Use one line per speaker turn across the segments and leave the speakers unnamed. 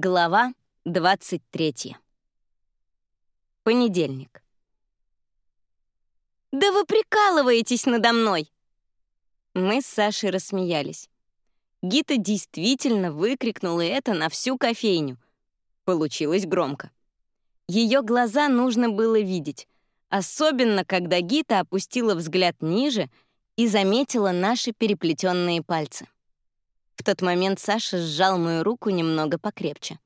Глава 23. Понедельник. «Да вы прикалываетесь надо мной!» Мы с Сашей рассмеялись. Гита действительно выкрикнула это на всю кофейню. Получилось громко. Ее глаза нужно было видеть, особенно когда Гита опустила взгляд ниже и заметила наши переплетенные пальцы. В тот момент Саша сжал мою руку немного покрепче.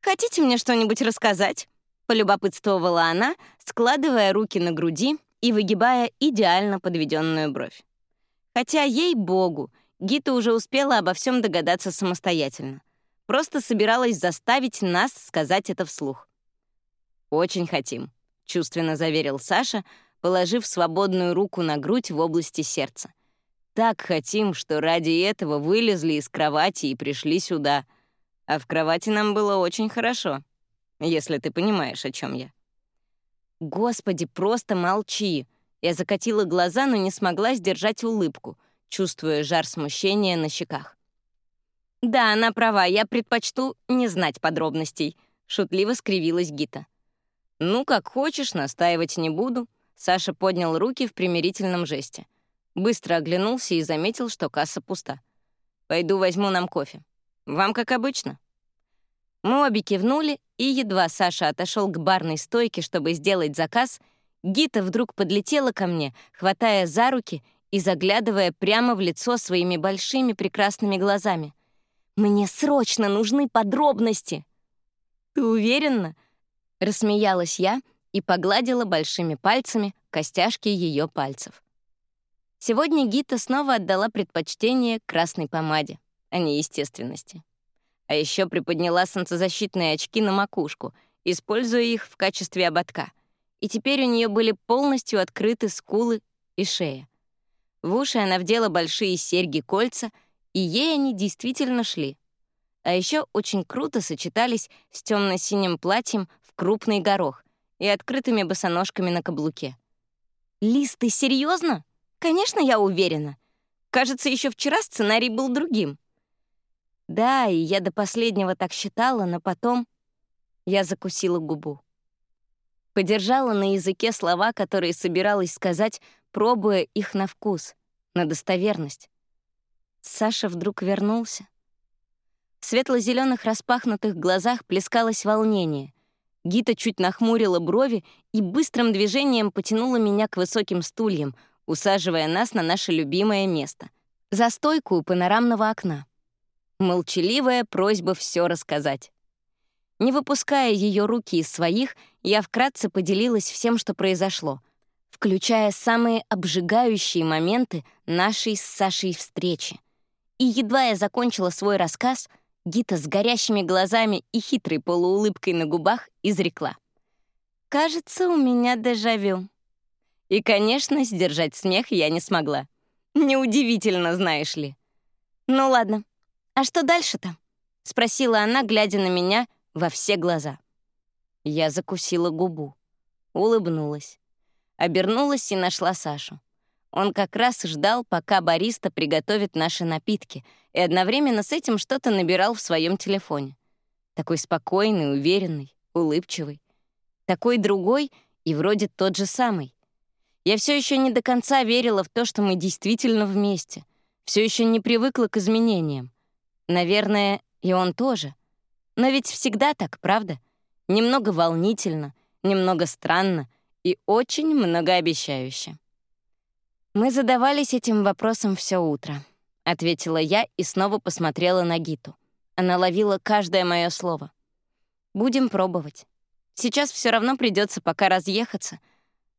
«Хотите мне что-нибудь рассказать?» — полюбопытствовала она, складывая руки на груди и выгибая идеально подведенную бровь. Хотя, ей-богу, Гита уже успела обо всем догадаться самостоятельно. Просто собиралась заставить нас сказать это вслух. «Очень хотим», — чувственно заверил Саша, положив свободную руку на грудь в области сердца так хотим, что ради этого вылезли из кровати и пришли сюда. А в кровати нам было очень хорошо, если ты понимаешь, о чем я. Господи, просто молчи. Я закатила глаза, но не смогла сдержать улыбку, чувствуя жар смущения на щеках. «Да, она права, я предпочту не знать подробностей», — шутливо скривилась Гита. «Ну, как хочешь, настаивать не буду», — Саша поднял руки в примирительном жесте. Быстро оглянулся и заметил, что касса пуста. «Пойду возьму нам кофе. Вам как обычно?» Мы обе кивнули, и едва Саша отошел к барной стойке, чтобы сделать заказ, Гита вдруг подлетела ко мне, хватая за руки и заглядывая прямо в лицо своими большими прекрасными глазами. «Мне срочно нужны подробности!» «Ты уверена?» — рассмеялась я и погладила большими пальцами костяшки ее пальцев. Сегодня Гита снова отдала предпочтение красной помаде, а не естественности. А еще приподняла солнцезащитные очки на макушку, используя их в качестве ободка. И теперь у нее были полностью открыты скулы и шея. В уши она вдела большие серьги-кольца, и ей они действительно шли. А еще очень круто сочетались с темно-синим платьем в крупный горох и открытыми босоножками на каблуке. «Лиз, ты серьезно? Конечно, я уверена. Кажется, еще вчера сценарий был другим. Да, и я до последнего так считала, но потом я закусила губу. Подержала на языке слова, которые собиралась сказать, пробуя их на вкус, на достоверность. Саша вдруг вернулся. В светло-зеленых распахнутых глазах плескалось волнение. Гита чуть нахмурила брови и быстрым движением потянула меня к высоким стульям, усаживая нас на наше любимое место — за стойку у панорамного окна. Молчаливая просьба все рассказать. Не выпуская ее руки из своих, я вкратце поделилась всем, что произошло, включая самые обжигающие моменты нашей с Сашей встречи. И едва я закончила свой рассказ, Гита с горящими глазами и хитрой полуулыбкой на губах изрекла. «Кажется, у меня дежавю». И, конечно, сдержать смех я не смогла. Неудивительно, знаешь ли. «Ну ладно, а что дальше-то?» — спросила она, глядя на меня во все глаза. Я закусила губу, улыбнулась, обернулась и нашла Сашу. Он как раз ждал, пока бариста приготовит наши напитки, и одновременно с этим что-то набирал в своем телефоне. Такой спокойный, уверенный, улыбчивый. Такой другой и вроде тот же самый. Я все еще не до конца верила в то, что мы действительно вместе. Все еще не привыкла к изменениям. Наверное, и он тоже. Но ведь всегда так, правда? Немного волнительно, немного странно и очень многообещающе. Мы задавались этим вопросом все утро, ответила я и снова посмотрела на Гиту. Она ловила каждое мое слово. Будем пробовать. Сейчас все равно придется пока разъехаться —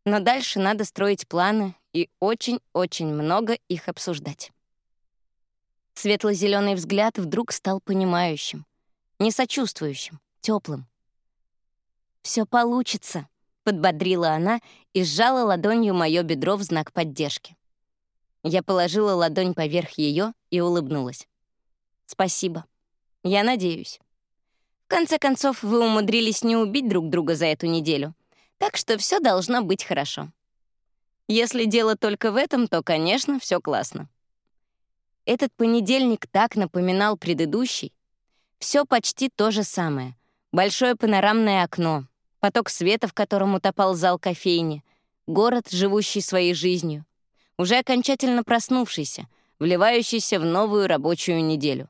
но дальше надо строить планы и очень-очень много их обсуждать. Светло-зеленый взгляд вдруг стал понимающим, не сочувствующим, теплым. Все получится, подбодрила она и сжала ладонью мое бедро в знак поддержки. Я положила ладонь поверх ее и улыбнулась. Спасибо. Я надеюсь. В конце концов, вы умудрились не убить друг друга за эту неделю — так что все должно быть хорошо. Если дело только в этом, то, конечно, все классно. Этот понедельник так напоминал предыдущий. Все почти то же самое. Большое панорамное окно, поток света, в котором утопал зал кофейни, город, живущий своей жизнью, уже окончательно проснувшийся, вливающийся в новую рабочую неделю.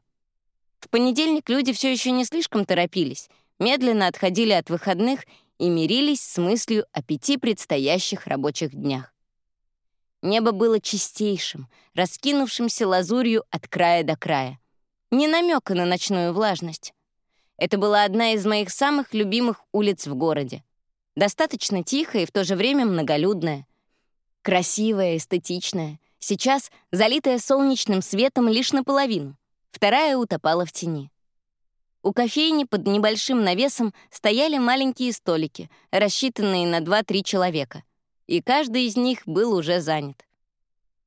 В понедельник люди все еще не слишком торопились, медленно отходили от выходных и мирились с мыслью о пяти предстоящих рабочих днях. Небо было чистейшим, раскинувшимся лазурью от края до края. Ни намека на ночную влажность. Это была одна из моих самых любимых улиц в городе. Достаточно тихая и в то же время многолюдная. Красивая, эстетичная. Сейчас залитая солнечным светом лишь наполовину. Вторая утопала в тени. У кофейни под небольшим навесом стояли маленькие столики, рассчитанные на 2-3 человека, и каждый из них был уже занят.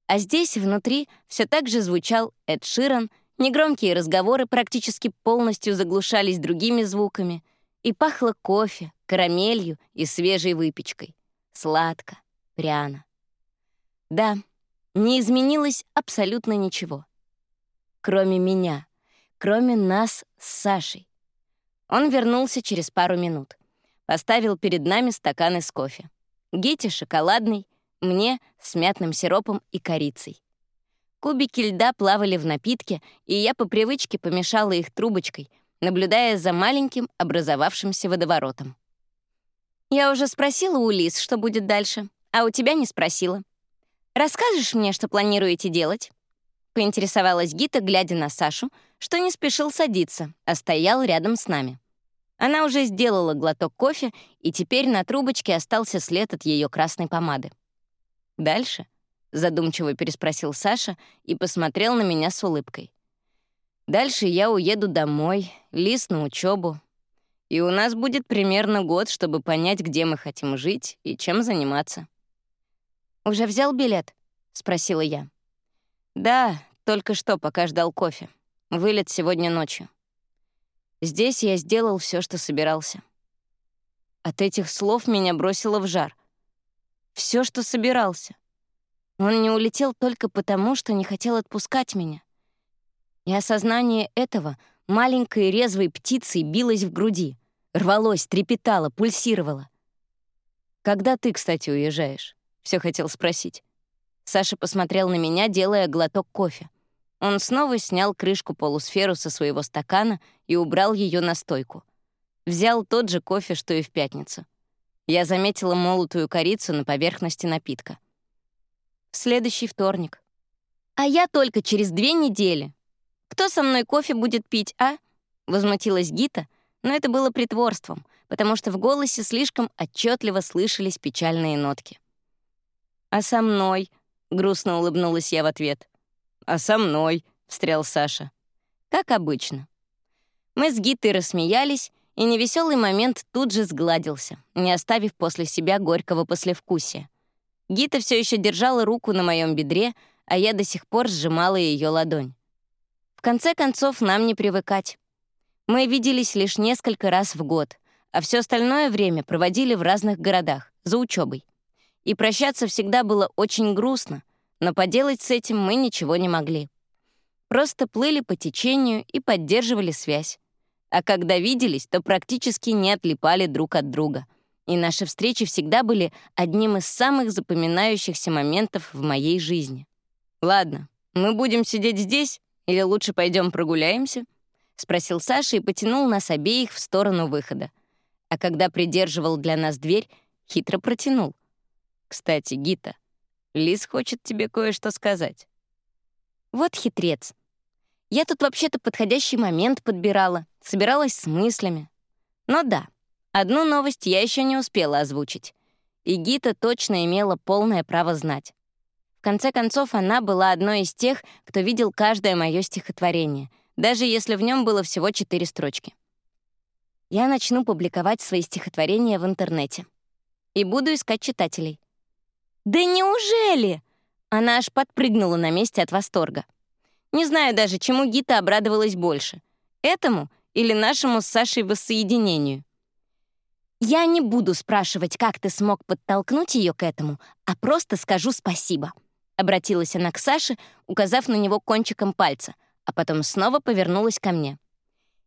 А здесь, внутри, все так же звучал Эд Ширан, негромкие разговоры практически полностью заглушались другими звуками, и пахло кофе, карамелью и свежей выпечкой. Сладко, пряно. Да, не изменилось абсолютно ничего. Кроме меня — кроме нас с Сашей. Он вернулся через пару минут. Поставил перед нами стаканы с кофе. Гите — шоколадный, мне — с мятным сиропом и корицей. Кубики льда плавали в напитке, и я по привычке помешала их трубочкой, наблюдая за маленьким образовавшимся водоворотом. «Я уже спросила у Лиз, что будет дальше, а у тебя не спросила. Расскажешь мне, что планируете делать?» — поинтересовалась Гита, глядя на Сашу, что не спешил садиться, а стоял рядом с нами. Она уже сделала глоток кофе, и теперь на трубочке остался след от ее красной помады. «Дальше?» — задумчиво переспросил Саша и посмотрел на меня с улыбкой. «Дальше я уеду домой, Лис на учебу, и у нас будет примерно год, чтобы понять, где мы хотим жить и чем заниматься». «Уже взял билет?» — спросила я. Да, только что, пока ждал кофе. Вылет сегодня ночью. Здесь я сделал все, что собирался. От этих слов меня бросило в жар. Все, что собирался. Он не улетел только потому, что не хотел отпускать меня. И осознание этого маленькой резвой птицей билось в груди, рвалось, трепетало, пульсировало. «Когда ты, кстати, уезжаешь?» — все хотел спросить. Саша посмотрел на меня, делая глоток кофе. Он снова снял крышку-полусферу со своего стакана и убрал ее на стойку. Взял тот же кофе, что и в пятницу. Я заметила молотую корицу на поверхности напитка. Следующий вторник. А я только через две недели. Кто со мной кофе будет пить, а? Возмутилась Гита, но это было притворством, потому что в голосе слишком отчетливо слышались печальные нотки. А со мной Грустно улыбнулась я в ответ. «А со мной?» — встрял Саша. «Как обычно». Мы с Гитой рассмеялись, и невеселый момент тут же сгладился, не оставив после себя горького послевкусия. Гита все еще держала руку на моем бедре, а я до сих пор сжимала ее ладонь. В конце концов, нам не привыкать. Мы виделись лишь несколько раз в год, а все остальное время проводили в разных городах, за учебой и прощаться всегда было очень грустно, но поделать с этим мы ничего не могли. Просто плыли по течению и поддерживали связь. А когда виделись, то практически не отлипали друг от друга. И наши встречи всегда были одним из самых запоминающихся моментов в моей жизни. «Ладно, мы будем сидеть здесь или лучше пойдем прогуляемся?» — спросил Саша и потянул нас обеих в сторону выхода. А когда придерживал для нас дверь, хитро протянул. Кстати, Гита, Лиз хочет тебе кое-что сказать. Вот хитрец. Я тут вообще-то подходящий момент подбирала, собиралась с мыслями. Но да, одну новость я еще не успела озвучить. И Гита точно имела полное право знать. В конце концов, она была одной из тех, кто видел каждое мое стихотворение, даже если в нем было всего четыре строчки. Я начну публиковать свои стихотворения в интернете. И буду искать читателей. «Да неужели?» Она аж подпрыгнула на месте от восторга. Не знаю даже, чему Гита обрадовалась больше. Этому или нашему с Сашей воссоединению. Я не буду спрашивать, как ты смог подтолкнуть ее к этому, а просто скажу спасибо. Обратилась она к Саше, указав на него кончиком пальца, а потом снова повернулась ко мне.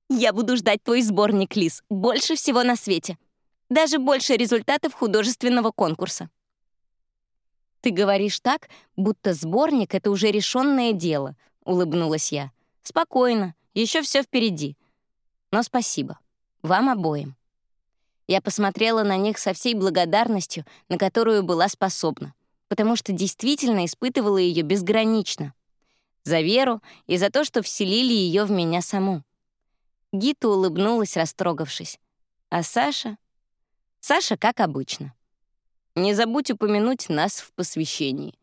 Я буду ждать твой сборник, Лис, больше всего на свете. Даже больше результатов художественного конкурса. Ты говоришь так, будто сборник — это уже решенное дело, — улыбнулась я. Спокойно, еще все впереди. Но спасибо. Вам обоим. Я посмотрела на них со всей благодарностью, на которую была способна, потому что действительно испытывала ее безгранично. За веру и за то, что вселили ее в меня саму. Гита улыбнулась, растрогавшись. А Саша? Саша, как обычно. Не забудь упомянуть нас в посвящении.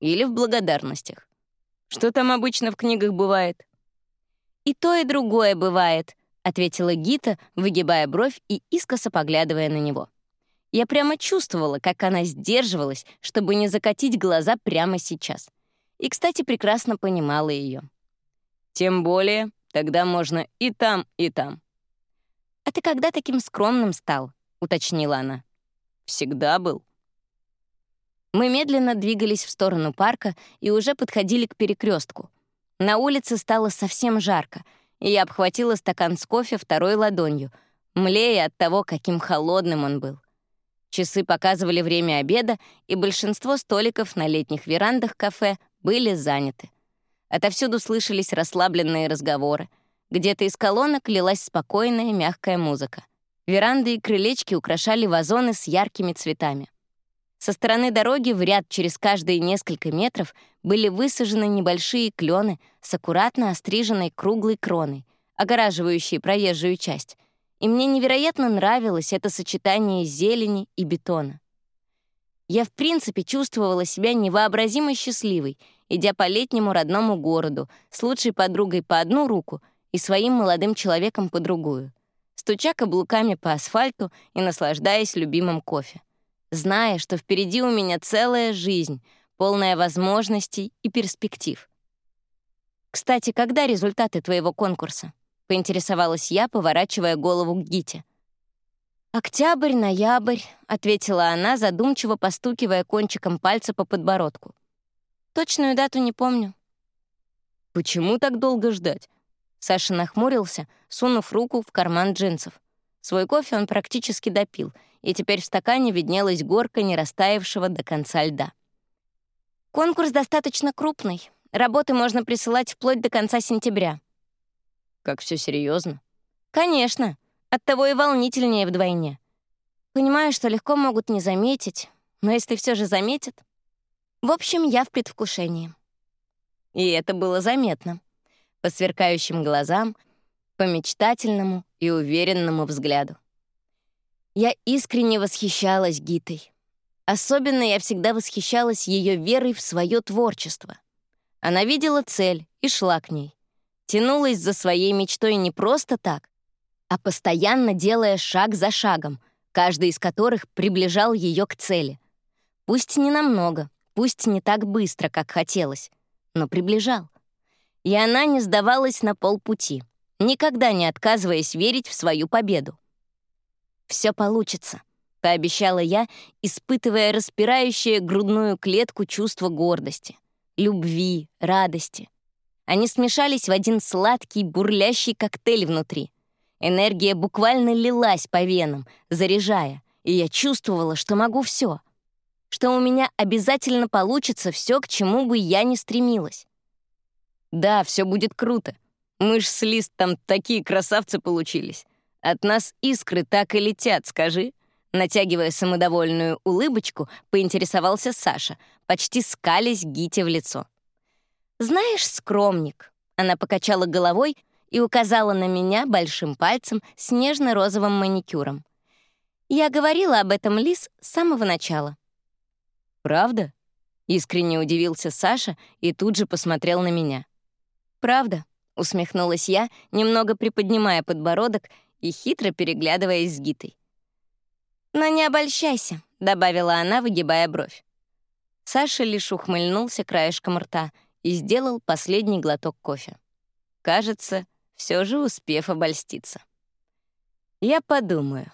Или в благодарностях. Что там обычно в книгах бывает? «И то, и другое бывает», — ответила Гита, выгибая бровь и искоса поглядывая на него. Я прямо чувствовала, как она сдерживалась, чтобы не закатить глаза прямо сейчас. И, кстати, прекрасно понимала ее. «Тем более, тогда можно и там, и там». «А ты когда таким скромным стал?» — уточнила она. «Всегда был». Мы медленно двигались в сторону парка и уже подходили к перекрестку. На улице стало совсем жарко, и я обхватила стакан с кофе второй ладонью, млея от того, каким холодным он был. Часы показывали время обеда, и большинство столиков на летних верандах кафе были заняты. Отовсюду слышались расслабленные разговоры. Где-то из колонок лилась спокойная, мягкая музыка. Веранды и крылечки украшали вазоны с яркими цветами. Со стороны дороги в ряд через каждые несколько метров были высажены небольшие клены с аккуратно остриженной круглой кроной, огораживающие проезжую часть. И мне невероятно нравилось это сочетание зелени и бетона. Я в принципе чувствовала себя невообразимо счастливой, идя по летнему родному городу с лучшей подругой по одну руку и своим молодым человеком по другую, стуча каблуками по асфальту и наслаждаясь любимым кофе зная, что впереди у меня целая жизнь, полная возможностей и перспектив. «Кстати, когда результаты твоего конкурса?» — поинтересовалась я, поворачивая голову к Гите. «Октябрь, ноябрь», — ответила она, задумчиво постукивая кончиком пальца по подбородку. «Точную дату не помню». «Почему так долго ждать?» Саша нахмурился, сунув руку в карман джинсов. Свой кофе он практически допил, и теперь в стакане виднелась горка не растаявшего до конца льда. «Конкурс достаточно крупный. Работы можно присылать вплоть до конца сентября». «Как все серьезно? «Конечно. Оттого и волнительнее вдвойне. Понимаю, что легко могут не заметить, но если все же заметят... В общем, я в предвкушении». И это было заметно. По сверкающим глазам, по мечтательному и уверенному взгляду. Я искренне восхищалась Гитой. Особенно я всегда восхищалась ее верой в свое творчество. Она видела цель и шла к ней. Тянулась за своей мечтой не просто так, а постоянно делая шаг за шагом, каждый из которых приближал ее к цели. Пусть не намного, пусть не так быстро, как хотелось, но приближал. И она не сдавалась на полпути, никогда не отказываясь верить в свою победу. Все получится», — пообещала я, испытывая распирающее грудную клетку чувство гордости, любви, радости. Они смешались в один сладкий, бурлящий коктейль внутри. Энергия буквально лилась по венам, заряжая, и я чувствовала, что могу все, что у меня обязательно получится все, к чему бы я ни стремилась. Да, все будет круто. Мы ж с Лист там такие красавцы получились. От нас искры так и летят, скажи». Натягивая самодовольную улыбочку, поинтересовался Саша, почти скались Гите в лицо. «Знаешь, скромник», — она покачала головой и указала на меня большим пальцем с нежно-розовым маникюром. «Я говорила об этом Лис с самого начала». «Правда?» — искренне удивился Саша и тут же посмотрел на меня. «Правда», — усмехнулась я, немного приподнимая подбородок и хитро переглядываясь с Гитой. «Но не обольщайся», — добавила она, выгибая бровь. Саша лишь ухмыльнулся краешком рта и сделал последний глоток кофе. Кажется, все же успев обольститься. «Я подумаю»,